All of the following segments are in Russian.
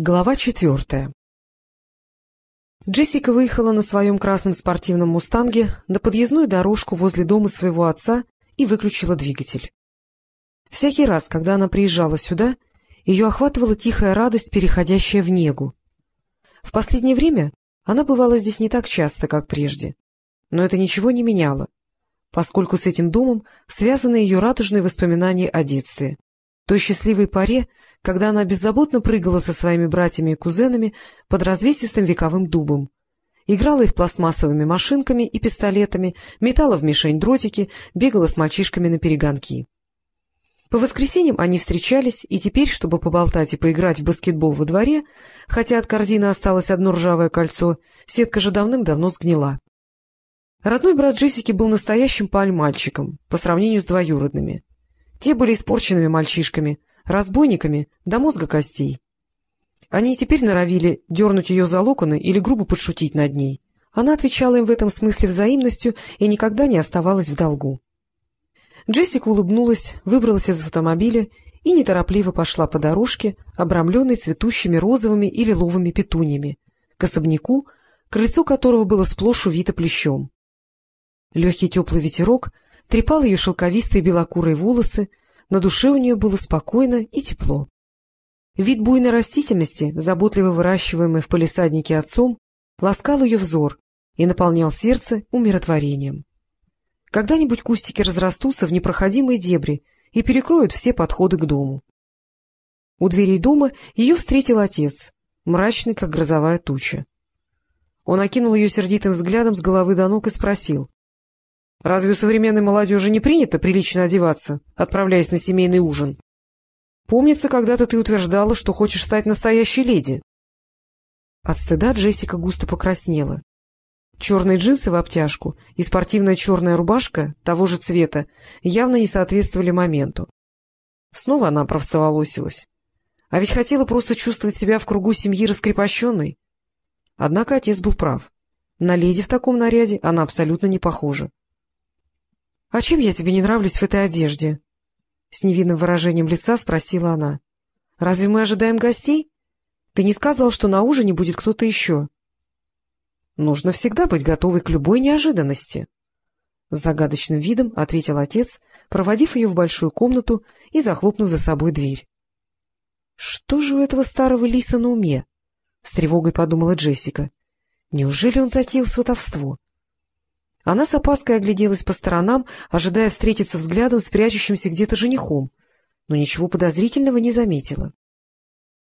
Глава четвертая Джессика выехала на своем красном спортивном «Мустанге» на подъездную дорожку возле дома своего отца и выключила двигатель. Всякий раз, когда она приезжала сюда, ее охватывала тихая радость, переходящая в негу. В последнее время она бывала здесь не так часто, как прежде, но это ничего не меняло, поскольку с этим домом связаны ее радужные воспоминания о детстве, той счастливой паре, когда она беззаботно прыгала со своими братьями и кузенами под развесистым вековым дубом. Играла их пластмассовыми машинками и пистолетами, метала в мишень дротики, бегала с мальчишками на перегонки. По воскресеньям они встречались, и теперь, чтобы поболтать и поиграть в баскетбол во дворе, хотя от корзины осталось одно ржавое кольцо, сетка же давным-давно сгнила. Родной брат Джессики был настоящим паль-мальчиком по сравнению с двоюродными. Те были испорченными мальчишками, разбойниками до мозга костей. Они теперь норовили дернуть ее за локоны или грубо подшутить над ней. Она отвечала им в этом смысле взаимностью и никогда не оставалась в долгу. Джессика улыбнулась, выбралась из автомобиля и неторопливо пошла по дорожке, обрамленной цветущими розовыми и лиловыми петуньями, к особняку, крыльцо которого было сплошь увито плещом. Легкий теплый ветерок трепал ее шелковистые белокурые волосы, на душе у нее было спокойно и тепло. Вид буйной растительности, заботливо выращиваемой в палисаднике отцом, ласкал ее взор и наполнял сердце умиротворением. Когда-нибудь кустики разрастутся в непроходимые дебри и перекроют все подходы к дому. У дверей дома ее встретил отец, мрачный, как грозовая туча. Он окинул ее сердитым взглядом с головы до ног и спросил. Разве у современной молодежи не принято прилично одеваться, отправляясь на семейный ужин? Помнится, когда-то ты утверждала, что хочешь стать настоящей леди. От стыда Джессика густо покраснела. Черные джинсы в обтяжку и спортивная черная рубашка того же цвета явно не соответствовали моменту. Снова она провсоволосилась. А ведь хотела просто чувствовать себя в кругу семьи раскрепощенной. Однако отец был прав. На леди в таком наряде она абсолютно не похожа. — А чем я тебе не нравлюсь в этой одежде? — с невинным выражением лица спросила она. — Разве мы ожидаем гостей? Ты не сказал, что на ужине будет кто-то еще. — Нужно всегда быть готовой к любой неожиданности. С загадочным видом ответил отец, проводив ее в большую комнату и захлопнув за собой дверь. — Что же у этого старого лиса на уме? — с тревогой подумала Джессика. — Неужели он затеял сватовство? — она с опаской огляделась по сторонам, ожидая встретиться взглядом с прячущимся где-то женихом, но ничего подозрительного не заметила.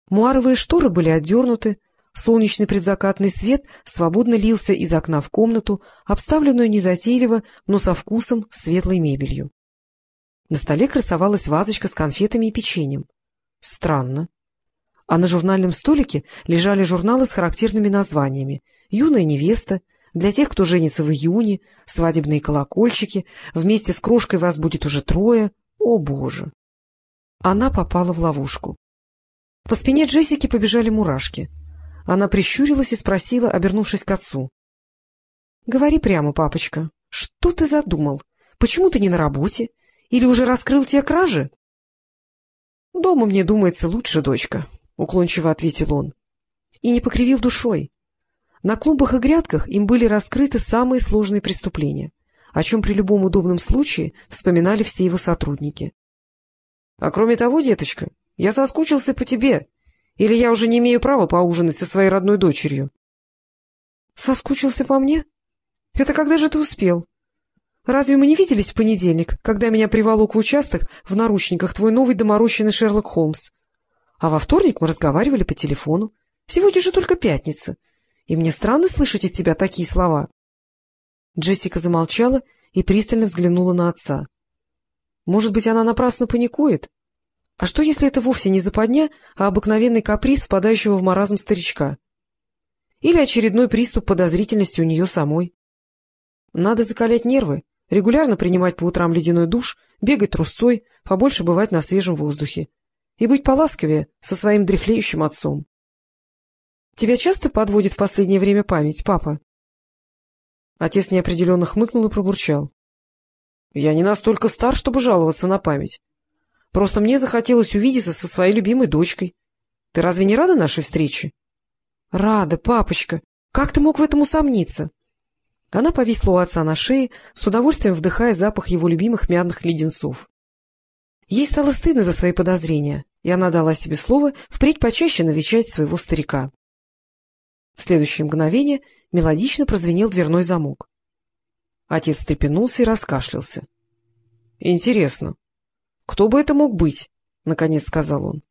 Муаровые шторы были отдернуты, солнечный предзакатный свет свободно лился из окна в комнату, обставленную незатейливо, но со вкусом светлой мебелью. На столе красовалась вазочка с конфетами и печеньем. Странно. А на журнальном столике лежали журналы с характерными названиями «Юная невеста», для тех, кто женится в июне, свадебные колокольчики, вместе с крошкой вас будет уже трое. О, Боже! Она попала в ловушку. По спине Джессики побежали мурашки. Она прищурилась и спросила, обернувшись к отцу. — Говори прямо, папочка, что ты задумал? Почему ты не на работе? Или уже раскрыл те кражи? — Дома мне думается лучше, дочка, — уклончиво ответил он. И не покривил душой. На клумбах и грядках им были раскрыты самые сложные преступления, о чем при любом удобном случае вспоминали все его сотрудники. — А кроме того, деточка, я соскучился по тебе, или я уже не имею права поужинать со своей родной дочерью? — Соскучился по мне? Это когда же ты успел? Разве мы не виделись в понедельник, когда меня приволок в участок в наручниках твой новый доморощенный Шерлок Холмс? А во вторник мы разговаривали по телефону. Сегодня же только пятница и мне странно слышать от тебя такие слова. Джессика замолчала и пристально взглянула на отца. Может быть, она напрасно паникует? А что, если это вовсе не западня, а обыкновенный каприз впадающего в маразм старичка? Или очередной приступ подозрительности у нее самой? Надо закалять нервы, регулярно принимать по утрам ледяной душ, бегать трусцой, побольше бывать на свежем воздухе и быть поласковее со своим дряхлеющим отцом. Тебя часто подводит в последнее время память, папа? Отец неопределенно хмыкнул и пробурчал. — Я не настолько стар, чтобы жаловаться на память. Просто мне захотелось увидеться со своей любимой дочкой. Ты разве не рада нашей встрече? — Рада, папочка. Как ты мог в этом усомниться? Она повисла у отца на шее, с удовольствием вдыхая запах его любимых мятных леденцов. Ей стало стыдно за свои подозрения, и она дала себе слово впредь почаще навещать своего старика. В следующее мгновение мелодично прозвенел дверной замок. Отец встрепенулся и раскашлялся. — Интересно, кто бы это мог быть? — наконец сказал он.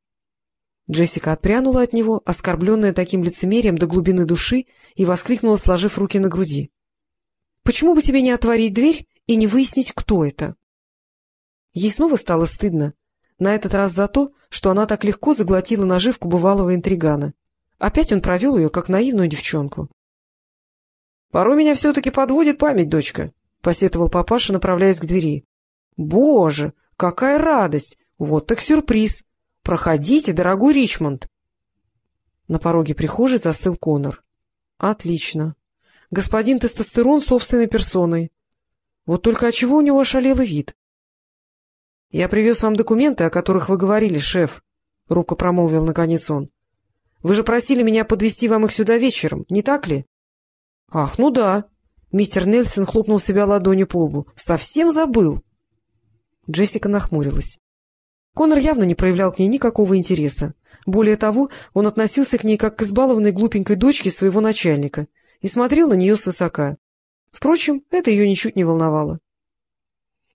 Джессика отпрянула от него, оскорбленная таким лицемерием до глубины души, и воскликнула, сложив руки на груди. — Почему бы тебе не отворить дверь и не выяснить, кто это? Ей снова стало стыдно, на этот раз за то, что она так легко заглотила наживку бывалого интригана. Опять он провел ее, как наивную девчонку. — Порой меня все-таки подводит память, дочка, — посетовал папаша, направляясь к двери. — Боже, какая радость! Вот так сюрприз! Проходите, дорогой Ричмонд! На пороге прихожей застыл Конор. — Отлично. Господин тестостерон собственной персоной. Вот только отчего у него ошалелый вид? — Я привез вам документы, о которых вы говорили, шеф, — робко промолвил наконец он. — Вы же просили меня подвести вам их сюда вечером, не так ли? — Ах, ну да. Мистер Нельсон хлопнул себя ладонью по лбу. — Совсем забыл. Джессика нахмурилась. Конор явно не проявлял к ней никакого интереса. Более того, он относился к ней как к избалованной глупенькой дочке своего начальника и смотрел на нее свысока. Впрочем, это ее ничуть не волновало.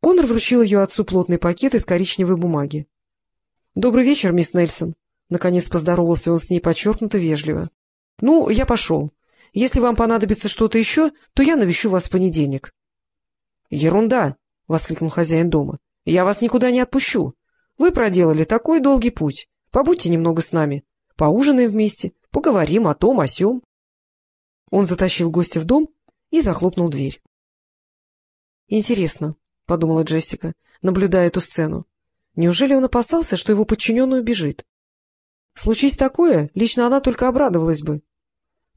Конор вручил ее отцу плотный пакет из коричневой бумаги. — Добрый вечер, мисс Нельсон. Наконец поздоровался он с ней подчеркнуто вежливо. — Ну, я пошел. Если вам понадобится что-то еще, то я навещу вас в понедельник. — Ерунда! — воскликнул хозяин дома. — Я вас никуда не отпущу. Вы проделали такой долгий путь. Побудьте немного с нами. Поужинаем вместе, поговорим о том, о сём. Он затащил гостя в дом и захлопнул дверь. — Интересно, — подумала Джессика, наблюдая эту сцену. Неужели он опасался, что его подчиненный убежит? Случись такое, лично она только обрадовалась бы.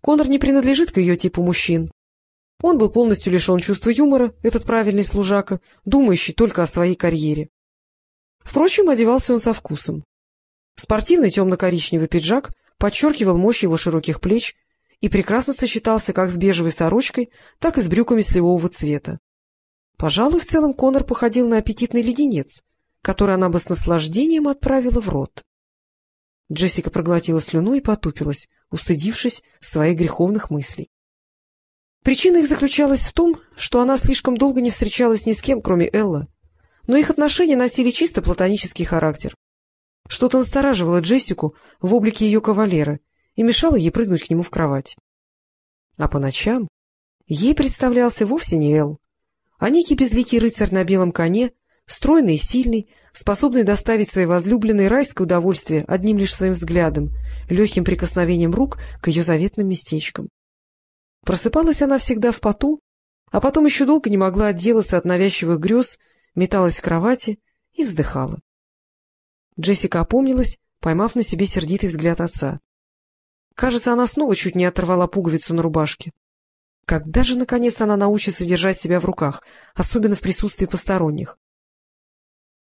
Конор не принадлежит к ее типу мужчин. Он был полностью лишен чувства юмора, этот правильный служака, думающий только о своей карьере. Впрочем, одевался он со вкусом. Спортивный темно-коричневый пиджак подчеркивал мощь его широких плеч и прекрасно сочетался как с бежевой сорочкой, так и с брюками сливового цвета. Пожалуй, в целом Конор походил на аппетитный леденец, который она бы с наслаждением отправила в рот. Джессика проглотила слюну и потупилась, устыдившись своих греховных мыслей. Причина их заключалась в том, что она слишком долго не встречалась ни с кем, кроме Элла, но их отношения носили чисто платонический характер. Что-то настораживало Джессику в облике ее кавалера и мешало ей прыгнуть к нему в кровать. А по ночам ей представлялся вовсе не Эл, а некий безликий рыцарь на белом коне, стройный и сильный, способный доставить своей возлюбленной райское удовольствие одним лишь своим взглядом, легким прикосновением рук к ее заветным местечкам. Просыпалась она всегда в поту, а потом еще долго не могла отделаться от навязчивых грез, металась в кровати и вздыхала. Джессика опомнилась, поймав на себе сердитый взгляд отца. Кажется, она снова чуть не оторвала пуговицу на рубашке. Когда же, наконец, она научится держать себя в руках, особенно в присутствии посторонних?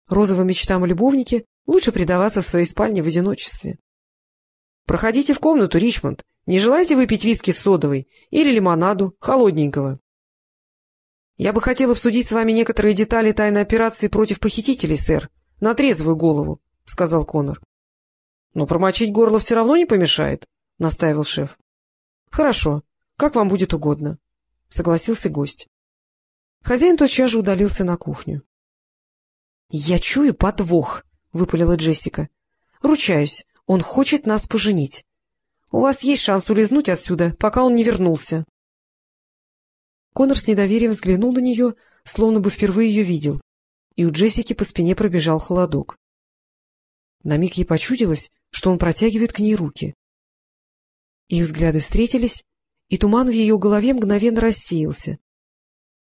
Розовым мечтам о любовнике лучше предаваться в своей спальне в одиночестве. — Проходите в комнату, Ричмонд. Не желаете выпить виски с содовой или лимонаду, холодненького? — Я бы хотел обсудить с вами некоторые детали тайной операции против похитителей, сэр, на трезвую голову, — сказал Конор. — Но промочить горло все равно не помешает, — настаивал шеф. — Хорошо. Как вам будет угодно, — согласился гость. Хозяин тотчас же удалился на кухню. — Я чую подвох, — выпалила Джессика. — Ручаюсь, он хочет нас поженить. У вас есть шанс улизнуть отсюда, пока он не вернулся. Конор с недоверием взглянул на нее, словно бы впервые ее видел, и у Джессики по спине пробежал холодок. На миг ей почудилось, что он протягивает к ней руки. Их взгляды встретились, и туман в ее голове мгновенно рассеялся.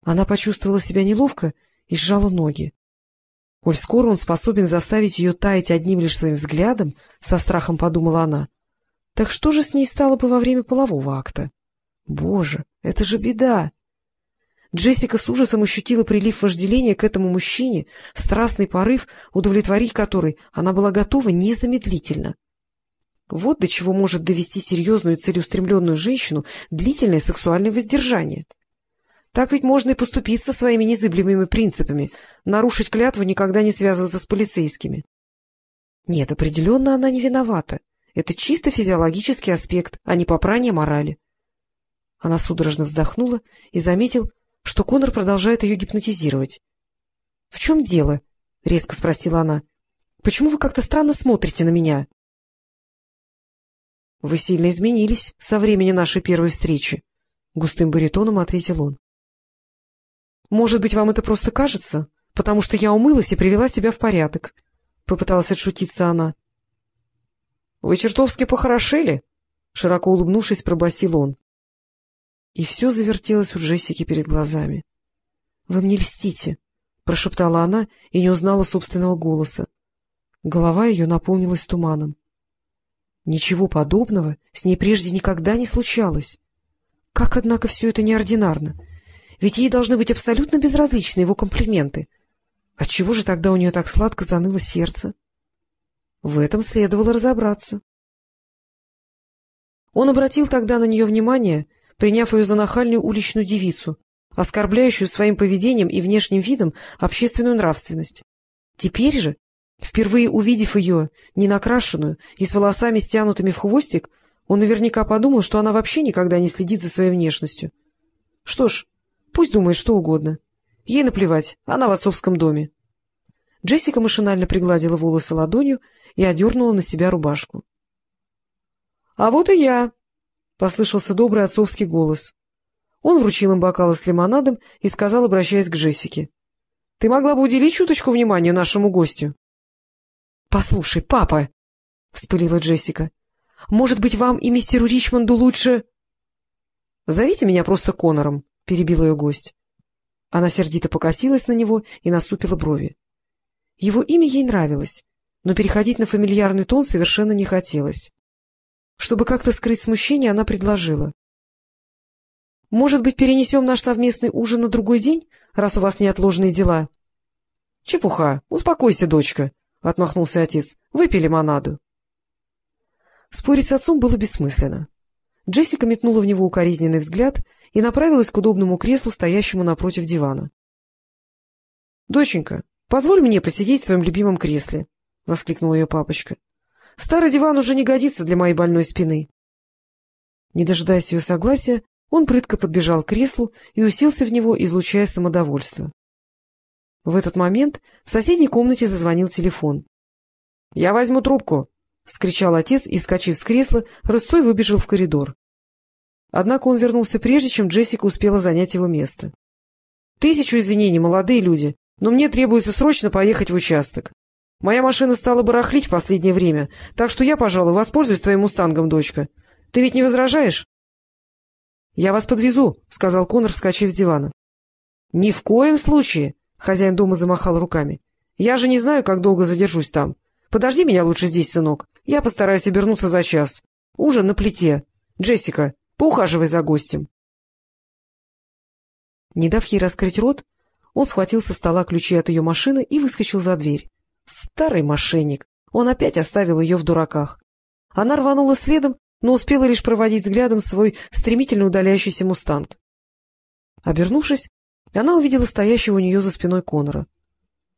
Она почувствовала себя неловко и сжала ноги. Коль скоро он способен заставить ее таять одним лишь своим взглядом, со страхом подумала она, так что же с ней стало бы во время полового акта? Боже, это же беда! Джессика с ужасом ощутила прилив вожделения к этому мужчине, страстный порыв, удовлетворить который она была готова незамедлительно. Вот до чего может довести серьезную целеустремленную женщину длительное сексуальное воздержание. Так ведь можно и поступить со своими незыблемыми принципами, нарушить клятву никогда не связываться с полицейскими. Нет, определенно она не виновата. Это чисто физиологический аспект, а не попрание морали. Она судорожно вздохнула и заметил, что Конор продолжает ее гипнотизировать. — В чем дело? — резко спросила она. — Почему вы как-то странно смотрите на меня? — Вы сильно изменились со времени нашей первой встречи, — густым баритоном ответил он. — Может быть, вам это просто кажется, потому что я умылась и привела себя в порядок, — попыталась отшутиться она. — Вы чертовски похорошели, — широко улыбнувшись, пробасил он. И все завертелось у Джессики перед глазами. — Вы мне льстите, — прошептала она и не узнала собственного голоса. Голова ее наполнилась туманом. Ничего подобного с ней прежде никогда не случалось. Как, однако, все это неординарно. Ведь ей должны быть абсолютно безразличны его комплименты. Отчего же тогда у нее так сладко заныло сердце? В этом следовало разобраться. Он обратил тогда на нее внимание приняв ее за нахальную уличную девицу, оскорбляющую своим поведением и внешним видом общественную нравственность. Теперь же, впервые увидев ее, ненакрашенную и с волосами стянутыми в хвостик, он наверняка подумал, что она вообще никогда не следит за своей внешностью. Что ж, пусть думает что угодно. Ей наплевать, она в отцовском доме. Джессика машинально пригладила волосы ладонью и одернула на себя рубашку. — А вот и я, — послышался добрый отцовский голос. Он вручил им бокалы с лимонадом и сказал, обращаясь к Джессике. — Ты могла бы уделить чуточку внимания нашему гостю? — Послушай, папа! — вспылила Джессика. — Может быть, вам и мистеру Ричмонду лучше... — Зовите меня просто Конором, — перебил ее гость. Она сердито покосилась на него и насупила брови. Его имя ей нравилось, но переходить на фамильярный тон совершенно не хотелось. Чтобы как-то скрыть смущение, она предложила. — Может быть, перенесем наш совместный ужин на другой день, раз у вас неотложные дела? — Чепуха. Успокойся, дочка, — отмахнулся отец. — Выпей лимонаду. Спорить с отцом было бессмысленно. Джессика метнула в него укоризненный взгляд и направилась к удобному креслу, стоящему напротив дивана. — Доченька, позволь мне посидеть в своем любимом кресле, — воскликнул ее папочка. Старый диван уже не годится для моей больной спины. Не дожидаясь ее согласия, он прытко подбежал к креслу и уселся в него, излучая самодовольство. В этот момент в соседней комнате зазвонил телефон. — Я возьму трубку! — вскричал отец и, вскочив с кресла, рысцой выбежал в коридор. Однако он вернулся прежде, чем Джессика успела занять его место. — Тысячу извинений, молодые люди, но мне требуется срочно поехать в участок. Моя машина стала барахлить в последнее время, так что я, пожалуй, воспользуюсь твоим мустангом, дочка. Ты ведь не возражаешь? — Я вас подвезу, — сказал Конор, вскочив с дивана. — Ни в коем случае, — хозяин дома замахал руками. — Я же не знаю, как долго задержусь там. Подожди меня лучше здесь, сынок. Я постараюсь обернуться за час. Ужин на плите. Джессика, поухаживай за гостем. Не дав ей раскрыть рот, он схватил со стола ключи от ее машины и выскочил за дверь. Старый мошенник. Он опять оставил ее в дураках. Она рванула следом, но успела лишь проводить взглядом свой стремительно удаляющийся мустанг. Обернувшись, она увидела стоящего у нее за спиной Конора.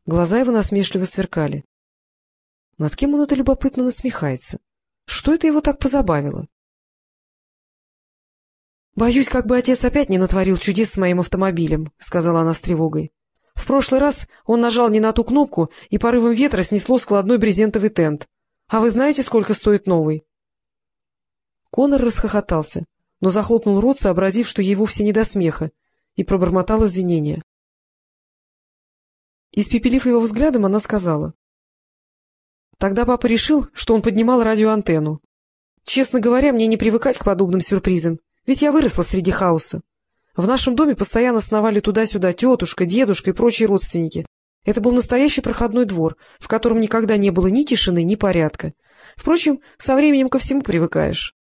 Глаза его насмешливо сверкали. Над кем он это любопытно насмехается? Что это его так позабавило? — Боюсь, как бы отец опять не натворил чудес с моим автомобилем, — сказала она с тревогой. В прошлый раз он нажал не на ту кнопку, и порывом ветра снесло складной брезентовый тент. А вы знаете, сколько стоит новый? Конор расхохотался, но захлопнул рот, сообразив, что ей вовсе не до смеха, и пробормотал извинения. Испепелив его взглядом, она сказала. Тогда папа решил, что он поднимал радиоантенну. Честно говоря, мне не привыкать к подобным сюрпризам, ведь я выросла среди хаоса. В нашем доме постоянно сновали туда-сюда тетушка, дедушка и прочие родственники. Это был настоящий проходной двор, в котором никогда не было ни тишины, ни порядка. Впрочем, со временем ко всему привыкаешь.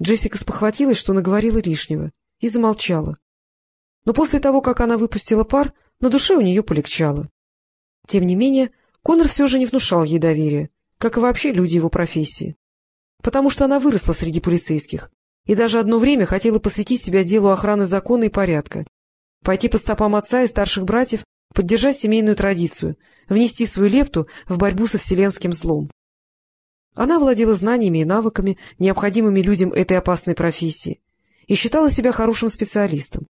Джессика спохватилась, что наговорила лишнего, и замолчала. Но после того, как она выпустила пар, на душе у нее полегчало. Тем не менее, Конор все же не внушал ей доверия, как и вообще люди его профессии. Потому что она выросла среди полицейских и даже одно время хотела посвятить себя делу охраны закона и порядка, пойти по стопам отца и старших братьев, поддержать семейную традицию, внести свою лепту в борьбу со вселенским злом. Она владела знаниями и навыками, необходимыми людям этой опасной профессии, и считала себя хорошим специалистом.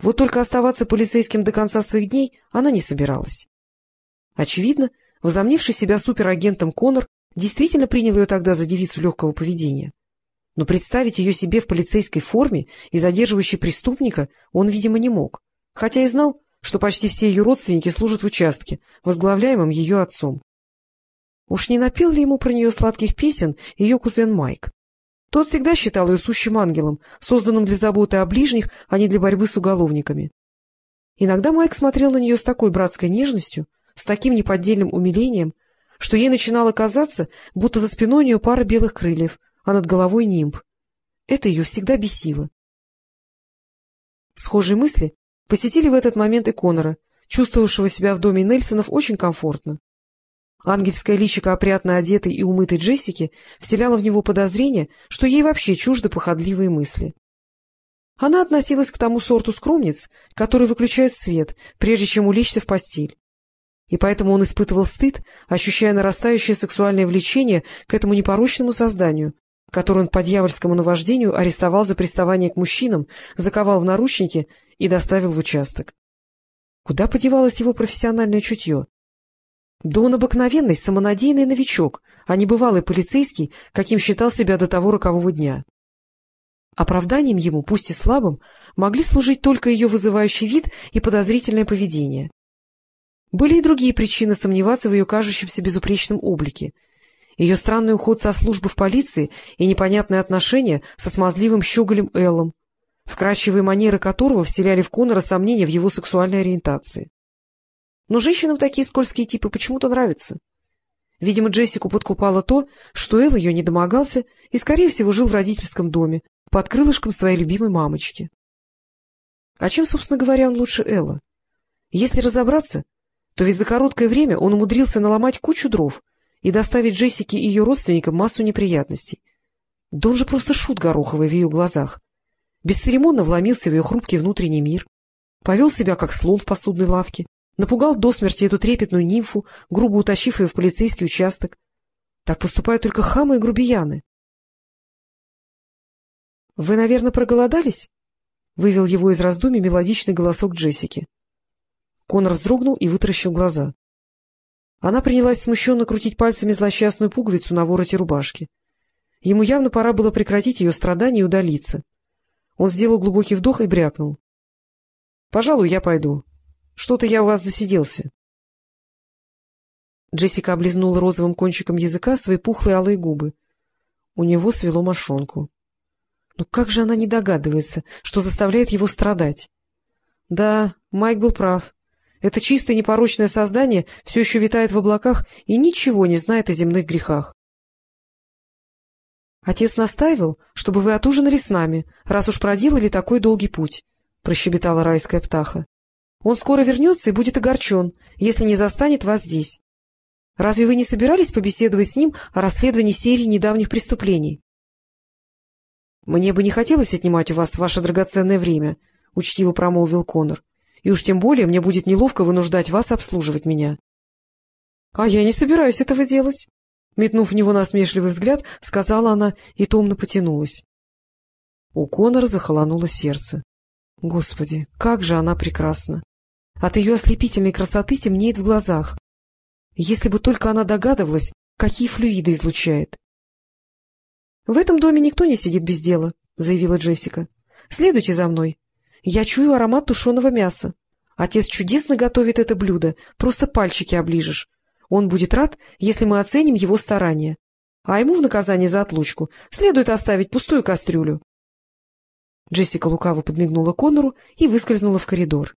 Вот только оставаться полицейским до конца своих дней она не собиралась. Очевидно, возомнивший себя суперагентом Конор действительно принял ее тогда за девицу легкого поведения. Но представить ее себе в полицейской форме и задерживающей преступника он, видимо, не мог, хотя и знал, что почти все ее родственники служат в участке, возглавляемом ее отцом. Уж не напел ли ему про нее сладких песен ее кузен Майк? Тот всегда считал ее сущим ангелом, созданным для заботы о ближних, а не для борьбы с уголовниками. Иногда Майк смотрел на нее с такой братской нежностью, с таким неподдельным умилением, что ей начинало казаться, будто за спиной у нее пара белых крыльев, а над головой нимб. Это ее всегда бесило. Схожие мысли посетили в этот момент и Конора, чувствовавшего себя в доме Нельсонов очень комфортно. Ангельское личико опрятно одетой и умытой Джессики вселяло в него подозрение, что ей вообще чужды походливые мысли. Она относилась к тому сорту скромниц, которые выключают свет, прежде чем улечься в постель. И поэтому он испытывал стыд, ощущая нарастающее сексуальное влечение к этому непорочному созданию, которое он по дьявольскому наваждению арестовал за приставание к мужчинам, заковал в наручники и доставил в участок. Куда подевалось его профессиональное чутье? Да он обыкновенный, самонадеянный новичок, а не бывалый полицейский, каким считал себя до того рокового дня. Оправданием ему, пусть и слабым, могли служить только ее вызывающий вид и подозрительное поведение. Были и другие причины сомневаться в ее кажущемся безупречном облике. Ее странный уход со службы в полиции и непонятные отношения со смазливым щеголем Эллом, вкрадчивые манеры которого вселяли в Конора сомнения в его сексуальной ориентации. Но женщинам такие скользкие типы почему-то нравятся. Видимо, Джессику подкупало то, что Эл ее не домогался и, скорее всего, жил в родительском доме, под крылышком своей любимой мамочки. А чем, собственно говоря, он лучше Элла? Если разобраться, то ведь за короткое время он умудрился наломать кучу дров и доставить Джессике и ее родственникам массу неприятностей. Да он же просто шут гороховый в ее глазах. Бесцеремонно вломился в ее хрупкий внутренний мир, повел себя как слон в посудной лавке, Напугал до смерти эту трепетную нимфу, грубо утащив ее в полицейский участок. Так поступают только хамы и грубияны. — Вы, наверное, проголодались? — вывел его из раздумий мелодичный голосок Джессики. Конор вздрогнул и вытаращил глаза. Она принялась смущенно крутить пальцами злосчастную пуговицу на вороте рубашки. Ему явно пора было прекратить ее страдания и удалиться. Он сделал глубокий вдох и брякнул. — Пожалуй, я пойду. Что-то я у вас засиделся. Джессика облизнула розовым кончиком языка свои пухлые алые губы. У него свело мошонку. Ну как же она не догадывается, что заставляет его страдать? Да, Майк был прав. Это чистое непорочное создание все еще витает в облаках и ничего не знает о земных грехах. Отец настаивал, чтобы вы отужинали с нами, раз уж проделали такой долгий путь, — прощебетала райская птаха. Он скоро вернется и будет огорчен, если не застанет вас здесь. Разве вы не собирались побеседовать с ним о расследовании серии недавних преступлений? — Мне бы не хотелось отнимать у вас ваше драгоценное время, — учтиво промолвил Конор. — И уж тем более мне будет неловко вынуждать вас обслуживать меня. — А я не собираюсь этого делать. Метнув в него насмешливый взгляд, сказала она и томно потянулась. У Конора захолонуло сердце. Господи, как же она прекрасна! От ее ослепительной красоты темнеет в глазах. Если бы только она догадывалась, какие флюиды излучает. — В этом доме никто не сидит без дела, — заявила Джессика. — Следуйте за мной. Я чую аромат тушеного мяса. Отец чудесно готовит это блюдо, просто пальчики оближешь. Он будет рад, если мы оценим его старания. А ему в наказание за отлучку следует оставить пустую кастрюлю. Джессика лукаво подмигнула Коннору и выскользнула в коридор.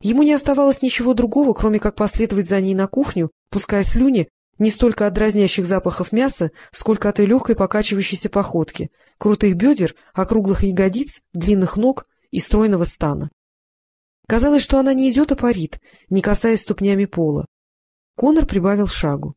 Ему не оставалось ничего другого, кроме как последовать за ней на кухню, пуская слюни не столько от дразнящих запахов мяса, сколько от ее легкой покачивающейся походки, крутых бедер, округлых ягодиц, длинных ног и стройного стана. Казалось, что она не идет, а парит, не касаясь ступнями пола. Конор прибавил шагу.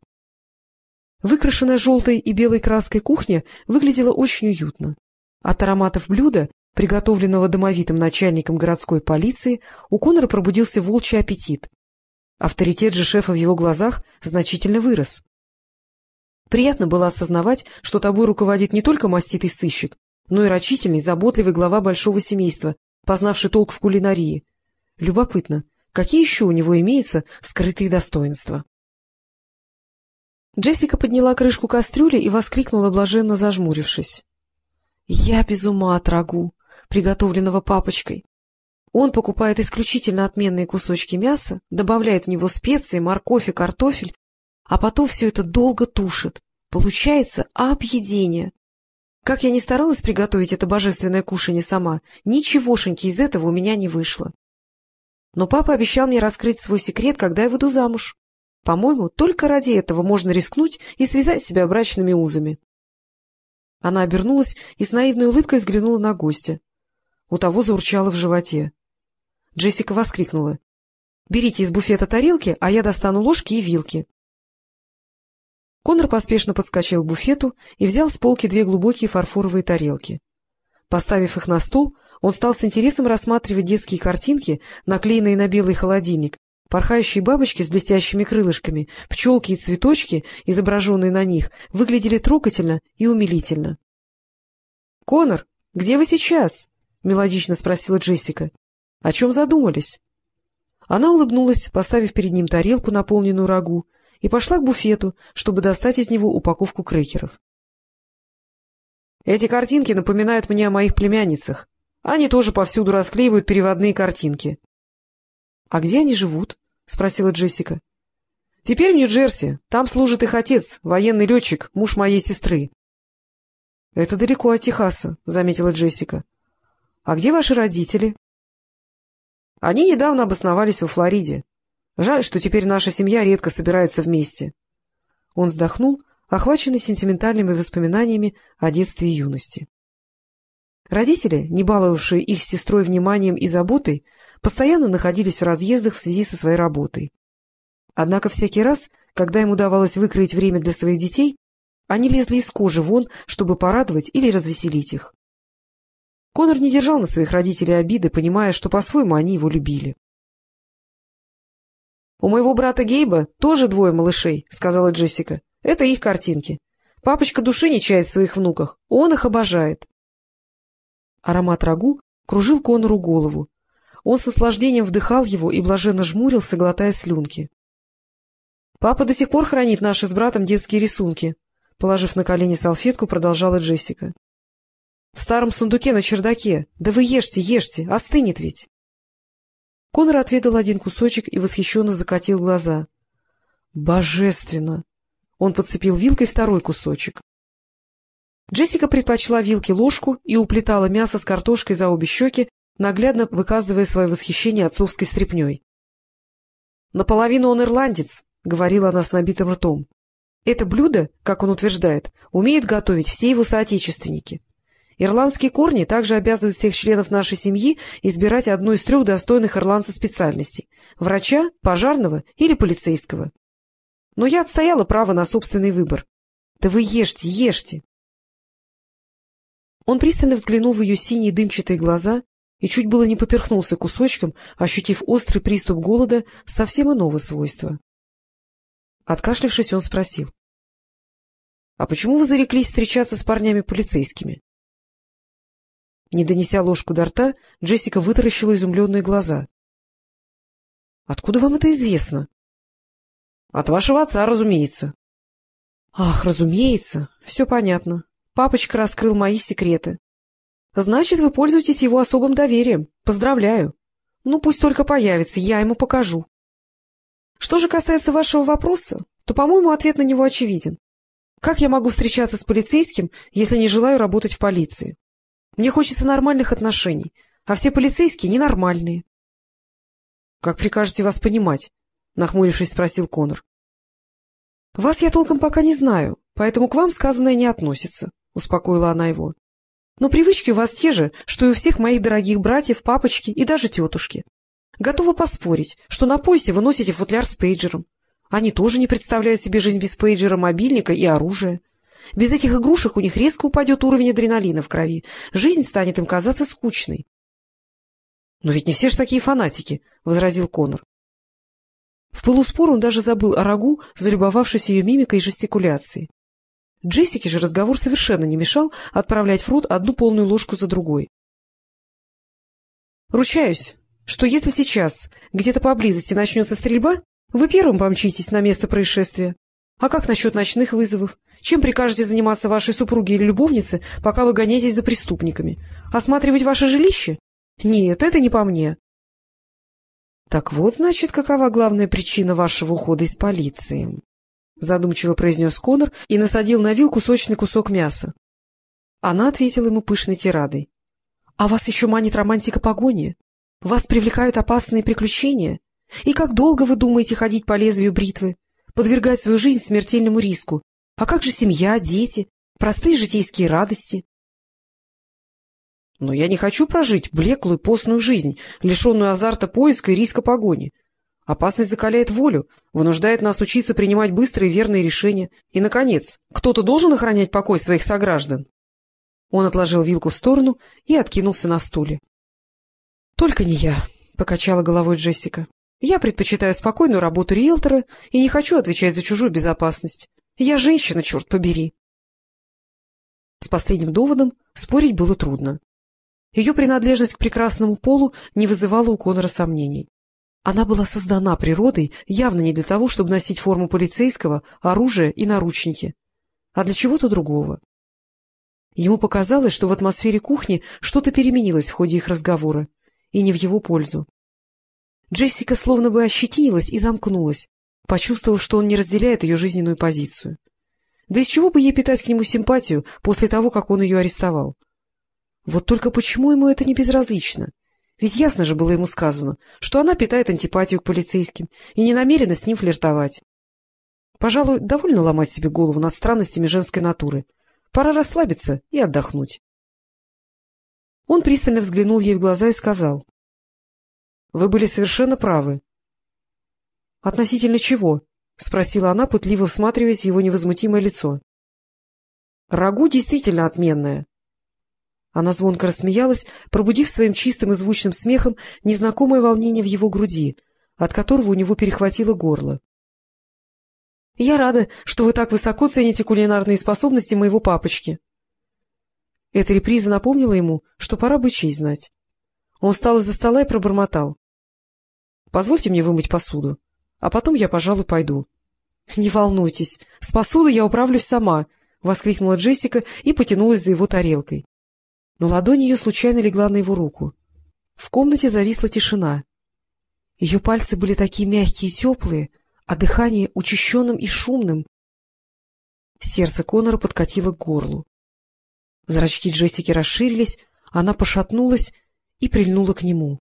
Выкрашенная желтой и белой краской кухня выглядела очень уютно. От ароматов блюда, приготовленного домовитым начальником городской полиции, у Конора пробудился волчий аппетит. Авторитет же шефа в его глазах значительно вырос. Приятно было осознавать, что тобой руководит не только маститый сыщик, но и рачительный, заботливый глава большого семейства, познавший толк в кулинарии. Любопытно, какие еще у него имеются скрытые достоинства? Джессика подняла крышку кастрюли и воскликнула, блаженно зажмурившись. — Я без ума от рагу, приготовленного папочкой. Он покупает исключительно отменные кусочки мяса, добавляет в него специи, морковь и картофель, а потом все это долго тушит. Получается объедение. Как я ни старалась приготовить это божественное кушанье сама, ничегошеньки из этого у меня не вышло. Но папа обещал мне раскрыть свой секрет, когда я выйду замуж. По-моему, только ради этого можно рискнуть и связать себя брачными узами. Она обернулась и с наивной улыбкой взглянула на гостя. У того заурчало в животе. Джессика воскликнула. — Берите из буфета тарелки, а я достану ложки и вилки. Конор поспешно подскочил к буфету и взял с полки две глубокие фарфоровые тарелки. Поставив их на стол, он стал с интересом рассматривать детские картинки, наклеенные на белый холодильник, Порхающие бабочки с блестящими крылышками, пчелки и цветочки, изображенные на них, выглядели трогательно и умилительно. — Конор, где вы сейчас? — мелодично спросила Джессика. — О чем задумались? Она улыбнулась, поставив перед ним тарелку, наполненную рагу, и пошла к буфету, чтобы достать из него упаковку крекеров. — Эти картинки напоминают мне о моих племянницах. Они тоже повсюду расклеивают переводные картинки. — А где они живут? — спросила Джессика. — Теперь в Нью-Джерси. Там служит их отец, военный летчик, муж моей сестры. — Это далеко от Техаса, — заметила Джессика. — А где ваши родители? — Они недавно обосновались во Флориде. Жаль, что теперь наша семья редко собирается вместе. Он вздохнул, охваченный сентиментальными воспоминаниями о детстве и юности. Родители, не баловавшие их с сестрой вниманием и заботой, постоянно находились в разъездах в связи со своей работой. Однако всякий раз, когда им удавалось выкроить время для своих детей, они лезли из кожи вон, чтобы порадовать или развеселить их. Конор не держал на своих родителей обиды, понимая, что по-своему они его любили. — У моего брата Гейба тоже двое малышей, — сказала Джессика. — Это их картинки. Папочка души не чает в своих внуках, он их обожает. Аромат рагу кружил Конору голову, он с наслаждением вдыхал его и блаженно жмурился, глотая слюнки. — Папа до сих пор хранит наши с братом детские рисунки, — положив на колени салфетку, продолжала Джессика. — В старом сундуке на чердаке. Да вы ешьте, ешьте, остынет ведь. Конор отведал один кусочек и восхищенно закатил глаза. — Божественно! Он подцепил вилкой второй кусочек. Джессика предпочла вилке ложку и уплетала мясо с картошкой за обе щеки, наглядно выказывая свое восхищение отцовской стряпней. — Наполовину он ирландец, — говорила она с набитым ртом. — Это блюдо, как он утверждает, умеют готовить все его соотечественники. Ирландские корни также обязывают всех членов нашей семьи избирать одну из трех достойных ирландцев специальностей — врача, пожарного или полицейского. Но я отстояла право на собственный выбор. Да вы ешьте, ешьте! Он пристально взглянул в ее синие дымчатые глаза и чуть было не поперхнулся кусочком, ощутив острый приступ голода совсем иного свойства. Откашлившись, он спросил. — А почему вы зареклись встречаться с парнями-полицейскими? Не донеся ложку до рта, Джессика вытаращила изумленные глаза. — Откуда вам это известно? — От вашего отца, разумеется. — Ах, разумеется, все понятно. Папочка раскрыл мои секреты. — Значит, вы пользуетесь его особым доверием. Поздравляю. Ну, пусть только появится, я ему покажу. Что же касается вашего вопроса, то, по-моему, ответ на него очевиден. Как я могу встречаться с полицейским, если не желаю работать в полиции? Мне хочется нормальных отношений, а все полицейские ненормальные. — Как прикажете вас понимать? — нахмурившись, спросил Конор. — Вас я толком пока не знаю, поэтому к вам сказанное не относится, — успокоила она его. Но привычки у вас те же, что и у всех моих дорогих братьев, папочки и даже тетушки. Готова поспорить, что на поясе вы носите футляр с пейджером. Они тоже не представляют себе жизнь без пейджера, мобильника и оружия. Без этих игрушек у них резко упадет уровень адреналина в крови. Жизнь станет им казаться скучной. — Но ведь не все же такие фанатики, — возразил Конор. В полуспор он даже забыл о рагу, залюбовавшись ее мимикой и жестикуляцией. Джессике же разговор совершенно не мешал отправлять в рот одну полную ложку за другой. — Ручаюсь, что если сейчас где-то поблизости начнется стрельба, вы первым помчитесь на место происшествия. А как насчет ночных вызовов? Чем прикажете заниматься вашей супруге или любовнице, пока вы гоняетесь за преступниками? Осматривать ваше жилище? Нет, это не по мне. — Так вот, значит, какова главная причина вашего ухода из полиции? — задумчиво произнес Конор и насадил на вилку сочный кусок мяса. Она ответила ему пышной тирадой. — А вас еще манит романтика погони? Вас привлекают опасные приключения? И как долго вы думаете ходить по лезвию бритвы, подвергать свою жизнь смертельному риску? А как же семья, дети, простые житейские радости? Но я не хочу прожить блеклую постную жизнь, лишенную азарта поиска и риска погони. Опасность закаляет волю, вынуждает нас учиться принимать быстрые верные решения. И, наконец, кто-то должен охранять покой своих сограждан. Он отложил вилку в сторону и откинулся на стуле. — Только не я, — покачала головой Джессика. — Я предпочитаю спокойную работу риэлтора и не хочу отвечать за чужую безопасность. Я женщина, черт побери. С последним доводом спорить было трудно. Ее принадлежность к прекрасному полу не вызывала у Конора сомнений. Она была создана природой явно не для того, чтобы носить форму полицейского, оружие и наручники, а для чего-то другого. Ему показалось, что в атмосфере кухни что-то переменилось в ходе их разговора, и не в его пользу. Джессика словно бы ощетинилась и замкнулась, почувствовав, что он не разделяет ее жизненную позицию. Да из чего бы ей питать к нему симпатию после того, как он ее арестовал? Вот только почему ему это не безразлично? Ведь ясно же было ему сказано, что она питает антипатию к полицейским и не намерена с ним флиртовать. Пожалуй, довольно ломать себе голову над странностями женской натуры. Пора расслабиться и отдохнуть. Он пристально взглянул ей в глаза и сказал. — Вы были совершенно правы. — Относительно чего? — спросила она, пытливо всматриваясь в его невозмутимое лицо. — Рагу действительно отменное. Она звонко рассмеялась, пробудив своим чистым и звучным смехом незнакомое волнение в его груди, от которого у него перехватило горло. — Я рада, что вы так высоко цените кулинарные способности моего папочки. Эта реприза напомнила ему, что пора бы честь знать. Он встал из-за стола и пробормотал. — Позвольте мне вымыть посуду, а потом я, пожалуй, пойду. — Не волнуйтесь, с посудой я управлюсь сама, — воскликнула Джессика и потянулась за его тарелкой. Но ладонь ее случайно легла на его руку. В комнате зависла тишина. Ее пальцы были такие мягкие и теплые, а дыхание учащенным и шумным. Сердце Конора подкатило к горлу. Зрачки Джессики расширились, она пошатнулась и прильнула к нему.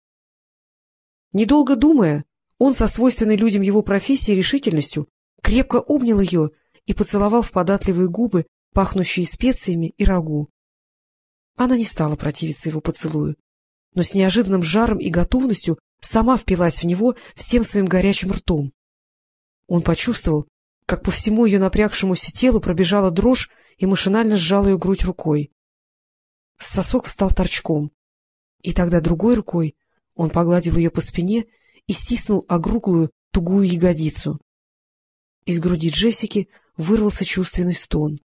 Недолго думая, он со свойственной людям его профессии решительностью крепко обнял ее и поцеловал в податливые губы, пахнущие специями и рагу. Она не стала противиться его поцелую, но с неожиданным жаром и готовностью сама впилась в него всем своим горячим ртом. Он почувствовал, как по всему ее напрягшемуся телу пробежала дрожь и машинально сжал ее грудь рукой. Сосок встал торчком, и тогда другой рукой он погладил ее по спине и стиснул огруглую, тугую ягодицу. Из груди Джессики вырвался чувственный стон.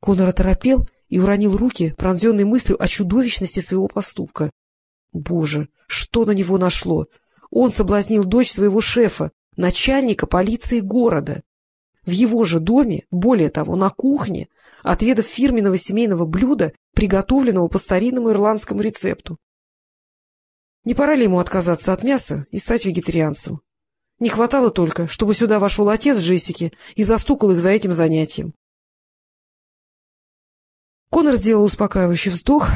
Конор оторопел и уронил руки, пронзенный мыслью о чудовищности своего поступка. Боже, что на него нашло! Он соблазнил дочь своего шефа, начальника полиции города. В его же доме, более того, на кухне, отведав фирменного семейного блюда, приготовленного по старинному ирландскому рецепту. Не пора ли ему отказаться от мяса и стать вегетарианцем? Не хватало только, чтобы сюда вошел отец Джессики и застукал их за этим занятием. Конор сделал успокаивающий вздох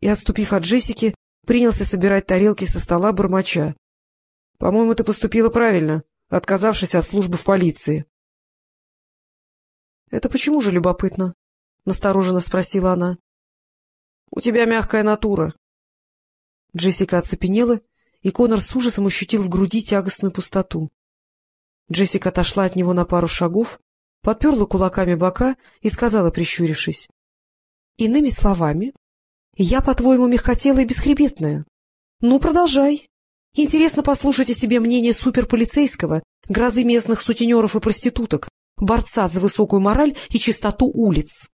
и, отступив от Джессики, принялся собирать тарелки со стола бормоча. — По-моему, ты поступила правильно, отказавшись от службы в полиции. — Это почему же любопытно? — настороженно спросила она. — У тебя мягкая натура. Джессика оцепенела, и Конор с ужасом ощутил в груди тягостную пустоту. Джессика отошла от него на пару шагов, подперла кулаками бока и сказала, прищурившись. — Иными словами, я, по-твоему, мягкотелая и бесхребетная. Ну, продолжай. Интересно послушать о себе мнение суперполицейского, грозы местных сутенеров и проституток, борца за высокую мораль и чистоту улиц.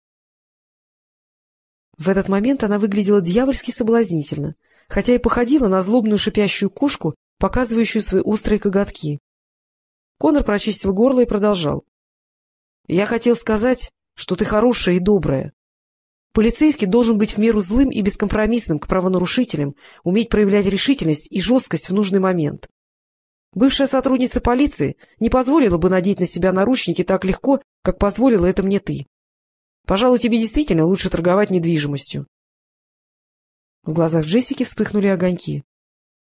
В этот момент она выглядела дьявольски соблазнительно, хотя и походила на злобную шипящую кошку, показывающую свои острые коготки. Конор прочистил горло и продолжал. — Я хотел сказать, что ты хорошая и добрая. Полицейский должен быть в меру злым и бескомпромиссным к правонарушителям, уметь проявлять решительность и жесткость в нужный момент. Бывшая сотрудница полиции не позволила бы надеть на себя наручники так легко, как позволила это мне ты. Пожалуй, тебе действительно лучше торговать недвижимостью. В глазах Джессики вспыхнули огоньки.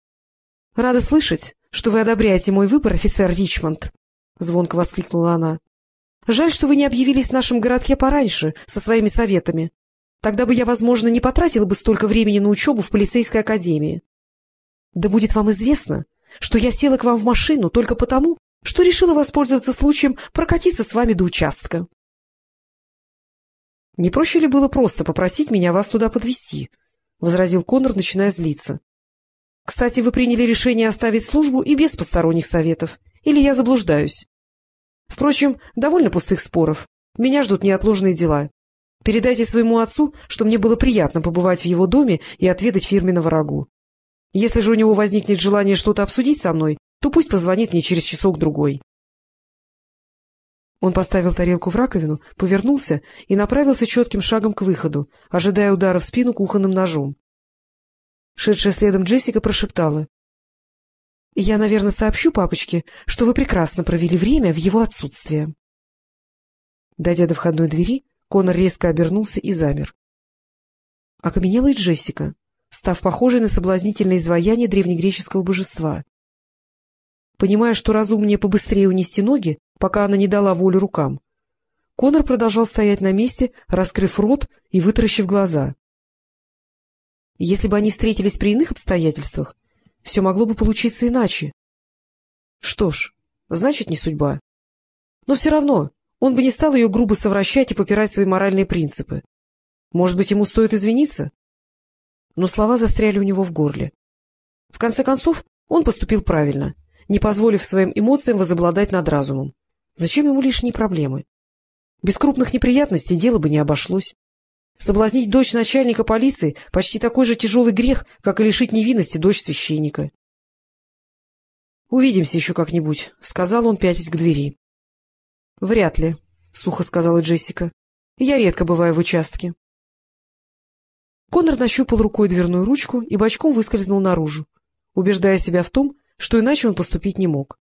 — Рада слышать, что вы одобряете мой выбор, офицер Ричмонд, — звонко воскликнула она. — Жаль, что вы не объявились в нашем городке пораньше со своими советами. Тогда бы я, возможно, не потратила бы столько времени на учебу в полицейской академии. Да будет вам известно, что я села к вам в машину только потому, что решила воспользоваться случаем прокатиться с вами до участка. — Не проще ли было просто попросить меня вас туда подвести? Возразил Коннор, начиная злиться. — Кстати, вы приняли решение оставить службу и без посторонних советов. Или я заблуждаюсь? Впрочем, довольно пустых споров. Меня ждут неотложные дела. Передайте своему отцу, что мне было приятно побывать в его доме и отведать фирменного рагу. Если же у него возникнет желание что-то обсудить со мной, то пусть позвонит мне через часок-другой. Он поставил тарелку в раковину, повернулся и направился четким шагом к выходу, ожидая удара в спину кухонным ножом. Шедшая следом Джессика прошептала. — Я, наверное, сообщу папочке, что вы прекрасно провели время в его отсутствие. Дойдя до входной двери, Конор резко обернулся и замер. Окаменела и Джессика, став похожей на соблазнительное изваяние древнегреческого божества. Понимая, что разумнее побыстрее унести ноги, пока она не дала волю рукам, Конор продолжал стоять на месте, раскрыв рот и вытаращив глаза. Если бы они встретились при иных обстоятельствах, все могло бы получиться иначе. Что ж, значит, не судьба. Но все равно он бы не стал ее грубо совращать и попирать свои моральные принципы. Может быть, ему стоит извиниться? Но слова застряли у него в горле. В конце концов, он поступил правильно, не позволив своим эмоциям возобладать над разумом. Зачем ему лишние проблемы? Без крупных неприятностей дело бы не обошлось. Соблазнить дочь начальника полиции — почти такой же тяжелый грех, как и лишить невинности дочь священника. — Увидимся еще как-нибудь, — сказал он, пятясь к двери. — Вряд ли, — сухо сказала Джессика. — Я редко бываю в участке. Конор нащупал рукой дверную ручку и бочком выскользнул наружу, убеждая себя в том, что иначе он поступить не мог.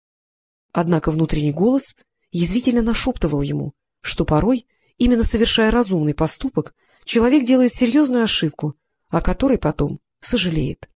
Однако внутренний голос язвительно нашептывал ему, что порой, именно совершая разумный поступок, человек делает серьезную ошибку, о которой потом сожалеет.